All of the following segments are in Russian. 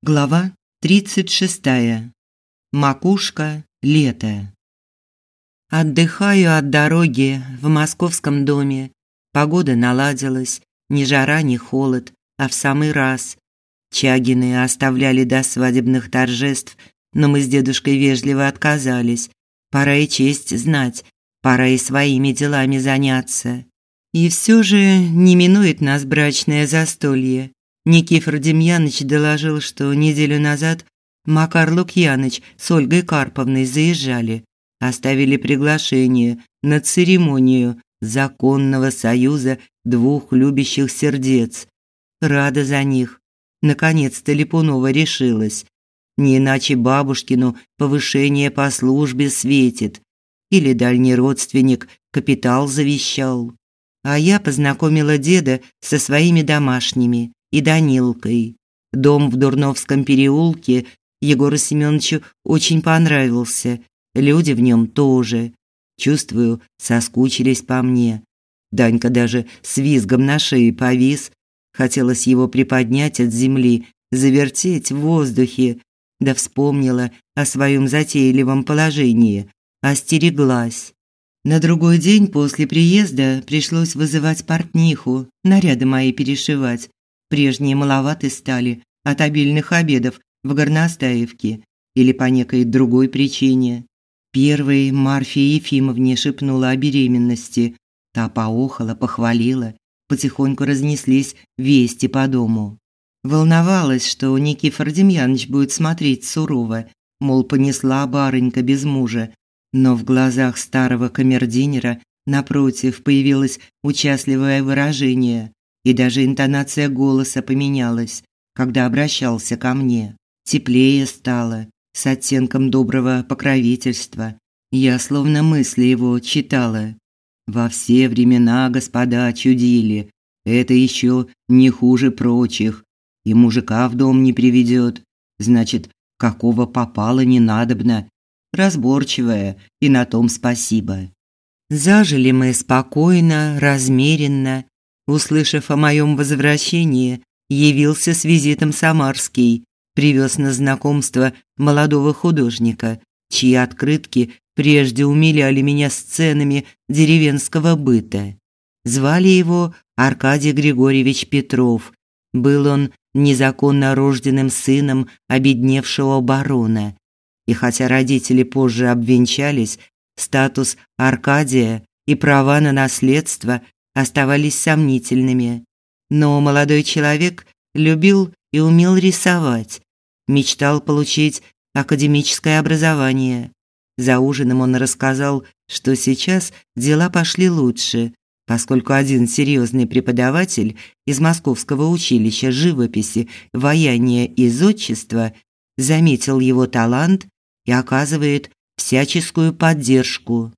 Глава 36. Макушка лета. Отдыхаю от дороги в московском доме. Погода наладилась, ни жара, ни холод, а в самый раз. Чагины оставляли до свадебных торжеств, но мы с дедушкой вежливо отказались. Пора и честь знать, пора и своими делами заняться. И все же не минует нас брачное застолье. Никифор Демьяныч доложил, что неделю назад Макар Лукьяныч с Ольгой Карповной заезжали, оставили приглашение на церемонию законного союза двух любящих сердец. Рада за них. Наконец-то Липунова решилась. Не иначе бабушкину повышение по службе светит. Или дальний родственник капитал завещал. А я познакомила деда со своими домашними и Данилкой. Дом в Дурновском переулке Егору Семеновичу очень понравился. Люди в нем тоже. Чувствую, соскучились по мне. Данька даже с визгом на шее повис. Хотелось его приподнять от земли, завертеть в воздухе. Да вспомнила о своем затейливом положении. Остереглась. На другой день после приезда пришлось вызывать портниху, наряды мои перешивать. Прежние маловаты стали от обильных обедов в Горностаевке или по некой другой причине. Первой Марфе Ефимовне шепнула о беременности. Та поохала, похвалила. Потихоньку разнеслись вести по дому. Волновалась, что Никифор Демьянович будет смотреть сурово, мол, понесла барынька без мужа. Но в глазах старого камердинера напротив появилось участливое выражение и даже интонация голоса поменялась, когда обращался ко мне. Теплее стало, с оттенком доброго покровительства. Я словно мысли его читала. Во все времена господа чудили. Это еще не хуже прочих. И мужика в дом не приведет. Значит, какого попало не надобно. Разборчивая, и на том спасибо. Зажили мы спокойно, размеренно, услышав о моем возвращении, явился с визитом Самарский, привез на знакомство молодого художника, чьи открытки прежде умиляли меня сценами деревенского быта. Звали его Аркадий Григорьевич Петров. Был он незаконно рожденным сыном обедневшего барона. И хотя родители позже обвенчались, статус Аркадия и права на наследство оставались сомнительными. Но молодой человек любил и умел рисовать, мечтал получить академическое образование. За ужином он рассказал, что сейчас дела пошли лучше, поскольку один серьезный преподаватель из Московского училища живописи, ваяния и зодчества заметил его талант и оказывает всяческую поддержку.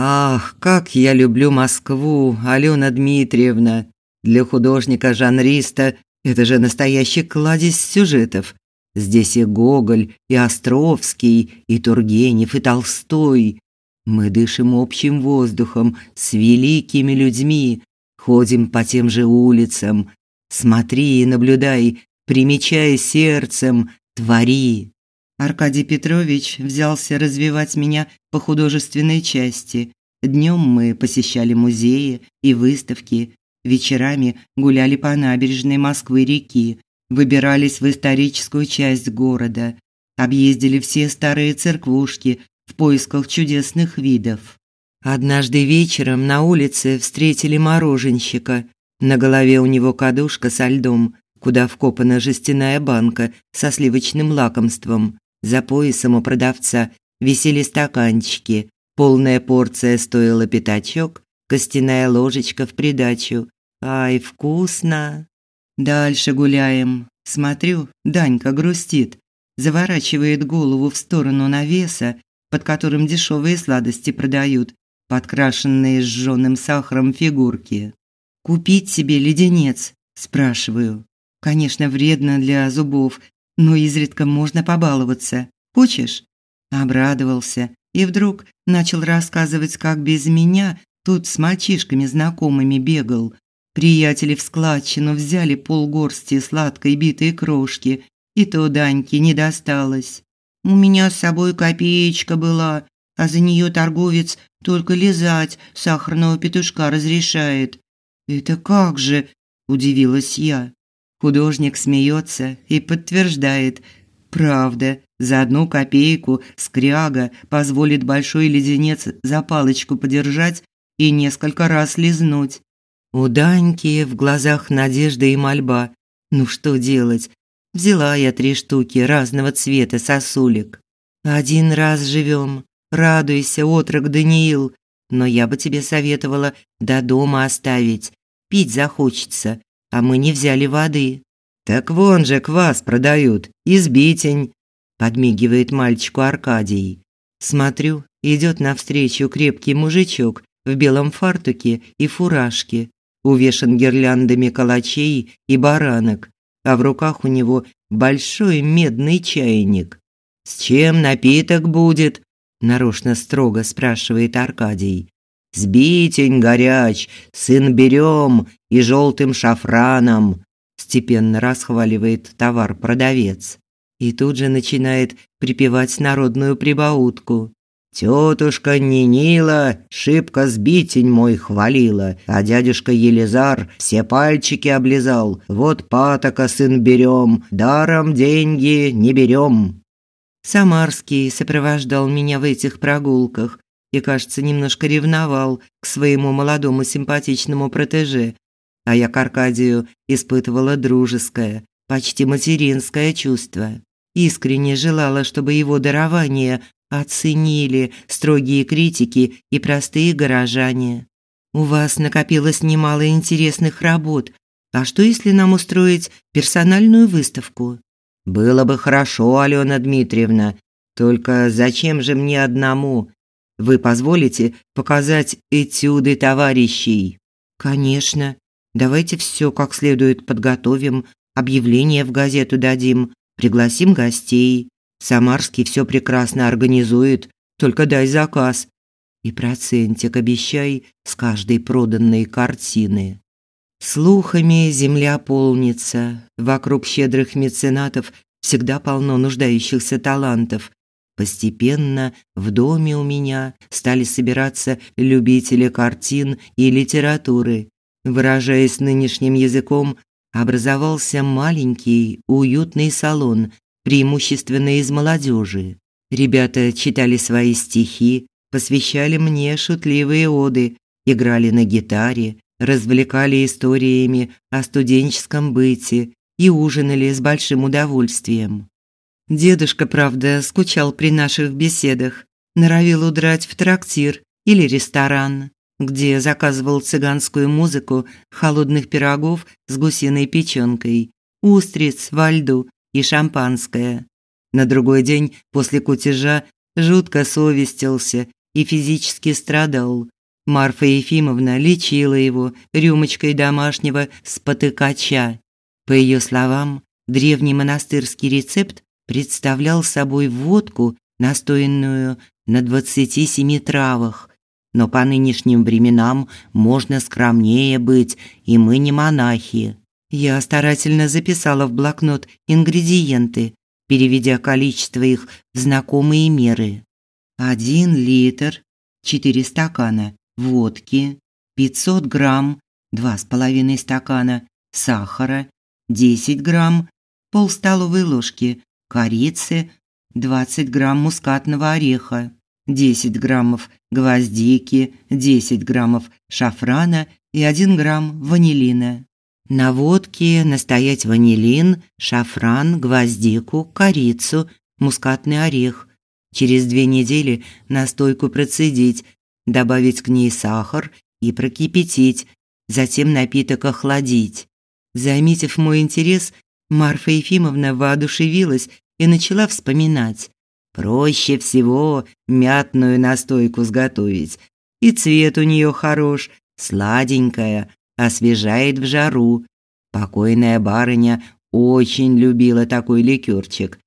Ах, как я люблю Москву, Алена Дмитриевна. Для художника-жанриста это же настоящий кладезь сюжетов. Здесь и Гоголь, и Островский, и Тургенев, и Толстой. Мы дышим общим воздухом с великими людьми, ходим по тем же улицам. Смотри и наблюдай, примечай сердцем, твори. Аркадий Петрович взялся развивать меня по художественной части. Днем мы посещали музеи и выставки, вечерами гуляли по набережной Москвы-реки, выбирались в историческую часть города, объездили все старые церквушки в поисках чудесных видов. Однажды вечером на улице встретили мороженщика. На голове у него кадушка со льдом, куда вкопана жестяная банка со сливочным лакомством. За поясом у продавца висели стаканчики. Полная порция стоила пятачок, костяная ложечка в придачу. Ай, вкусно. Дальше гуляем. Смотрю, Данька грустит, заворачивает голову в сторону навеса, под которым дешевые сладости продают, подкрашенные сжёным сахаром фигурки. Купить себе леденец, спрашиваю. Конечно, вредно для зубов, но изредка можно побаловаться. Хочешь? Обрадовался и вдруг начал рассказывать, как без меня тут с мальчишками знакомыми бегал. Приятели в складчину взяли полгорсти сладкой битой крошки и то Даньке не досталось. У меня с собой копеечка была, а за нее торговец только лизать сахарного петушка разрешает. Это как же, удивилась я. Художник смеется и подтверждает: правда, за одну копейку скряга позволит большой леденец за палочку подержать и несколько раз лизнуть. У Даньки в глазах надежда и мольба. Ну что делать? Взяла я три штуки разного цвета сосулек. Один раз живем. Радуйся, отрок Даниил. Но я бы тебе советовала до дома оставить. Пить захочется, а мы не взяли воды. Так вон же квас продают, избитень, подмигивает мальчику Аркадий. Смотрю, идет навстречу крепкий мужичок в белом фартуке и фуражке, увешан гирляндами калачей и баранок, а в руках у него большой медный чайник. «С чем напиток будет?» – нарочно строго спрашивает Аркадий. «Сбитень горяч, сын берем и желтым шафраном», – степенно расхваливает товар продавец. И тут же начинает припевать народную прибаутку. Тетушка Нинила шибко сбитень мой хвалила, а дядюшка Елизар все пальчики облизал. Вот патока, сын, берем, даром деньги не берем. Самарский сопровождал меня в этих прогулках и, кажется, немножко ревновал к своему молодому симпатичному протеже, а я к Аркадию испытывала дружеское, почти материнское чувство. Искренне желала, чтобы его дарование оценили строгие критики и простые горожане. У вас накопилось немало интересных работ. А что если нам устроить персональную выставку? Было бы хорошо, Алена Дмитриевна. Только зачем же мне одному? Вы позволите показать этюды товарищей? Конечно. Давайте все как следует подготовим, объявление в газету дадим, пригласим гостей. Самарский все прекрасно организует, только дай заказ. И процентик обещай с каждой проданной картины. Слухами земля полнится, вокруг щедрых меценатов всегда полно нуждающихся талантов. Постепенно в доме у меня стали собираться любители картин и литературы. Выражаясь нынешним языком, образовался маленький уютный салон, преимущественно из молодежи. Ребята читали свои стихи, посвящали мне шутливые оды, играли на гитаре, развлекали историями о студенческом быте и ужинали с большим удовольствием. Дедушка, правда, скучал при наших беседах, норовил удрать в трактир или ресторан, где заказывал цыганскую музыку, холодных пирогов с гусиной печёнкой, устриц во льду и шампанское. На другой день после кутежа жутко совестился и физически страдал. Марфа Ефимовна лечила его рюмочкой домашнего спотыкача. По ее словам, древний монастырский рецепт представлял собой водку, настоянную на 27 травах. Но по нынешним временам можно скромнее быть, и мы не монахи. Я старательно записала в блокнот ингредиенты, переведя количество их в знакомые меры. Один литр, четыре стакана водки, 500 грамм, два с половиной стакана сахара, 10 грамм, пол столовой ложки корицы, 20 грамм мускатного ореха, 10 граммов гвоздики, 10 граммов шафрана и 1 грамм ванилина. На водке настоять ванилин, шафран, гвоздику, корицу, мускатный орех. Через две недели настойку процедить, добавить к ней сахар и прокипятить, затем напиток охладить. Заметив мой интерес, Марфа Ефимовна воодушевилась и начала вспоминать. Проще всего мятную настойку сготовить. И цвет у нее хорош, сладенькая, освежает в жару. Покойная барыня очень любила такой ликерчик.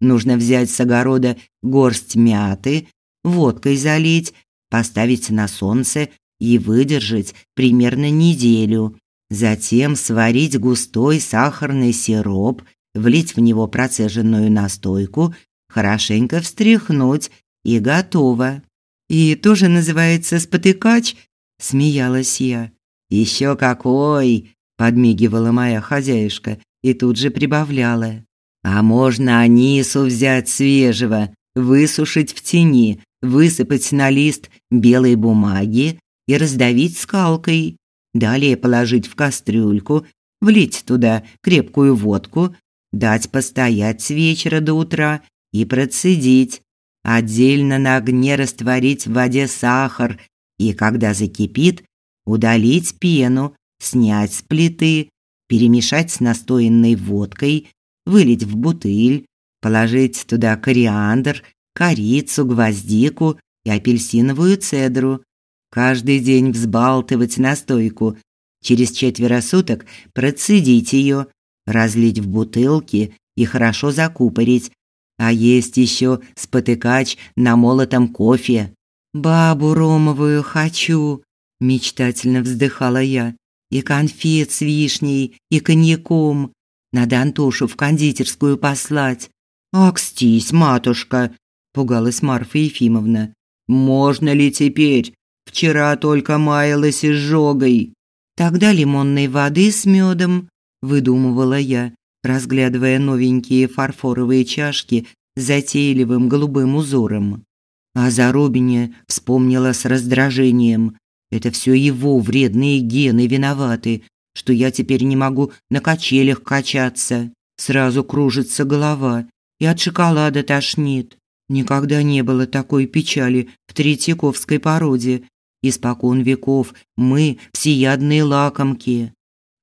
Нужно взять с огорода горсть мяты, водкой залить, поставить на солнце и выдержать примерно неделю. Затем сварить густой сахарный сироп, влить в него процеженную настойку, хорошенько встряхнуть и готово. И тоже называется спотыкач, смеялась я. Еще какой, подмигивала моя хозяюшка и тут же прибавляла. А можно анису взять свежего, высушить в тени, высыпать на лист белой бумаги и раздавить скалкой. Далее положить в кастрюльку, влить туда крепкую водку, дать постоять с вечера до утра и процедить. Отдельно на огне растворить в воде сахар и, когда закипит, удалить пену, снять с плиты, перемешать с настоянной водкой, вылить в бутыль, положить туда кориандр, корицу, гвоздику и апельсиновую цедру. Каждый день взбалтывать настойку. Через четверо суток процедить ее, разлить в бутылки и хорошо закупорить. А есть еще спотыкач на молотом кофе. «Бабу ромовую хочу», – мечтательно вздыхала я. «И конфет с вишней, и коньяком. Надо Антошу в кондитерскую послать». «Акстись, матушка», – пугалась Марфа Ефимовна. «Можно ли теперь? Вчера только маялась изжогой». «Тогда лимонной воды с медом», – выдумывала я, разглядывая новенькие фарфоровые чашки с затейливым голубым узором. А за Робине вспомнила с раздражением. Это все его вредные гены виноваты, что я теперь не могу на качелях качаться. Сразу кружится голова и от шоколада тошнит. Никогда не было такой печали в Третьяковской породе. Испокон веков мы всеядные лакомки.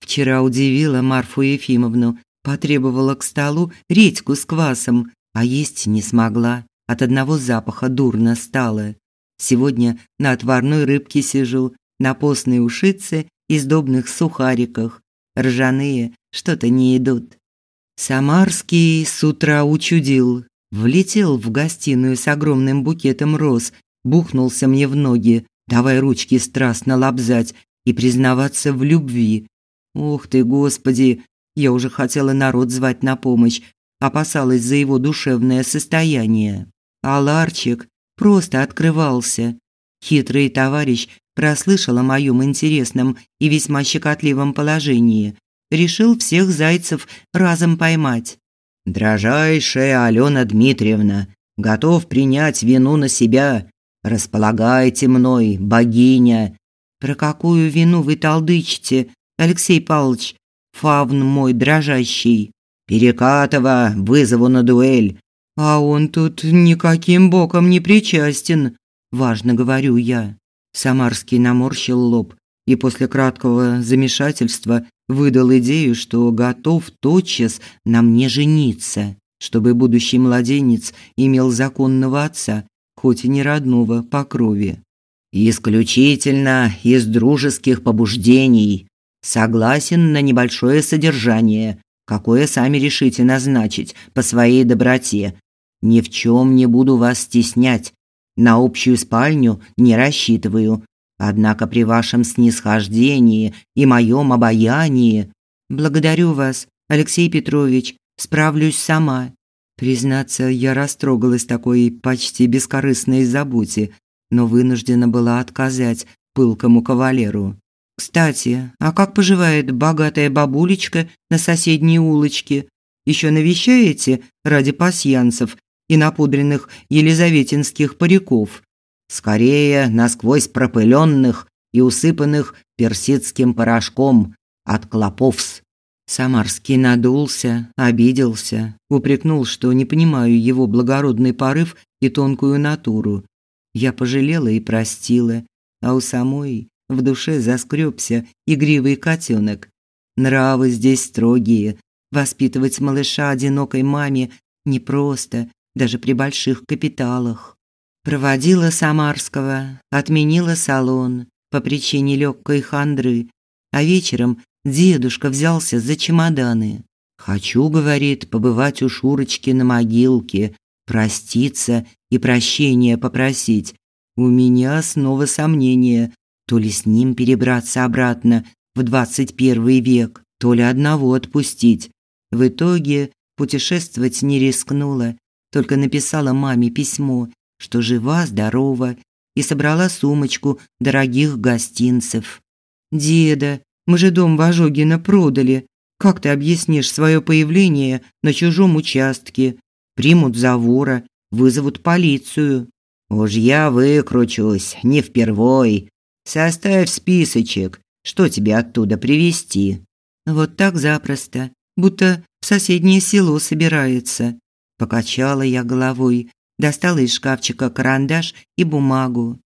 Вчера удивила Марфу Ефимовну, потребовала к столу редьку с квасом, а есть не смогла. От одного запаха дурно стало. Сегодня на отварной рыбке сижу, на постной ушице и сдобных сухариках. Ржаные что-то не идут. Самарский с утра учудил. Влетел в гостиную с огромным букетом роз, бухнулся мне в ноги, давай ручки страстно лобзать и признаваться в любви. Ух ты, Господи, я уже хотела народ звать на помощь, опасалась за его душевное состояние. А Ларчик просто открывался. Хитрый товарищ прослышал о моем интересном и весьма щекотливом положении, решил всех зайцев разом поймать. «Дрожайшая Алена Дмитриевна, готов принять вину на себя. Располагайте мной, богиня». «Про какую вину вы толдычите, Алексей Павлович? Фавн мой дрожащий». «Перекатова вызову на дуэль. А он тут никаким боком не причастен, важно говорю я. Самарский наморщил лоб и после краткого замешательства выдал идею, что готов тотчас на мне жениться, чтобы будущий младенец имел законного отца, хоть и не родного по крови. Исключительно из дружеских побуждений. Согласен на небольшое содержание, какое сами решите назначить по своей доброте, ни в чем не буду вас стеснять. На общую спальню не рассчитываю. Однако при вашем снисхождении и моем обаянии благодарю вас, Алексей Петрович, справлюсь сама. Признаться, я растрогалась такой почти бескорыстной заботе, но вынуждена была отказать пылкому кавалеру. Кстати, а как поживает богатая бабулечка на соседней улочке? Еще навещаете ради пасьянцев и напудренных елизаветинских париков, скорее насквозь пропыленных и усыпанных персидским порошком от клоповс. Самарский надулся, обиделся, упрекнул, что не понимаю его благородный порыв и тонкую натуру. Я пожалела и простила, а у самой в душе заскребся игривый котенок. Нравы здесь строгие, воспитывать малыша одинокой маме непросто, даже при больших капиталах. Проводила Самарского, отменила салон по причине легкой хандры, а вечером дедушка взялся за чемоданы. «Хочу, — говорит, — побывать у Шурочки на могилке, проститься и прощения попросить. У меня снова сомнения, то ли с ним перебраться обратно в двадцать первый век, то ли одного отпустить. В итоге Путешествовать не рискнула, только написала маме письмо, что жива-здорова, и собрала сумочку дорогих гостинцев. «Деда, мы же дом Вожогина продали. Как ты объяснишь свое появление на чужом участке? Примут за вора, вызовут полицию». «Уж я выкручусь, не впервой. Составь списочек, что тебе оттуда привезти». Вот так запросто, будто в соседнее село собирается. Покачала я головой, достала из шкафчика карандаш и бумагу.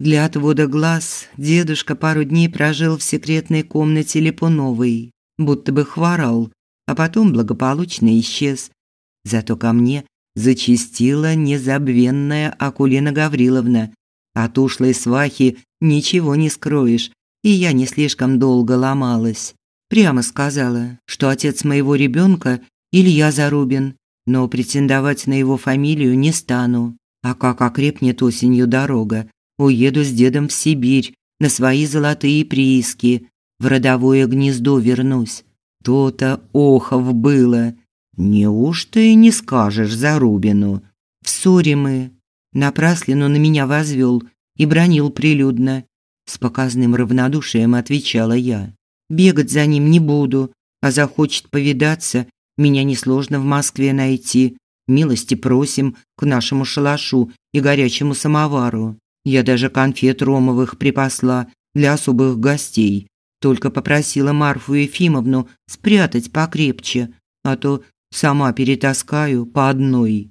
Для отвода глаз дедушка пару дней прожил в секретной комнате Липуновой, будто бы хворал, а потом благополучно исчез. Зато ко мне зачастила незабвенная Акулина Гавриловна. От ушлой свахи ничего не скроешь, и я не слишком долго ломалась. Прямо сказала, что отец моего ребенка Илья Зарубин, но претендовать на его фамилию не стану. А как окрепнет осенью дорога, уеду с дедом в Сибирь на свои золотые прииски, в родовое гнездо вернусь. То-то охов было. Неужто и не скажешь Зарубину? В ссоре мы. Напраслину на меня возвел и бронил прилюдно. С показным равнодушием отвечала я. Бегать за ним не буду, а захочет повидаться, меня несложно в Москве найти. Милости просим к нашему шалашу и горячему самовару. Я даже конфет ромовых припасла для особых гостей. Только попросила Марфу Ефимовну спрятать покрепче, а то сама перетаскаю по одной.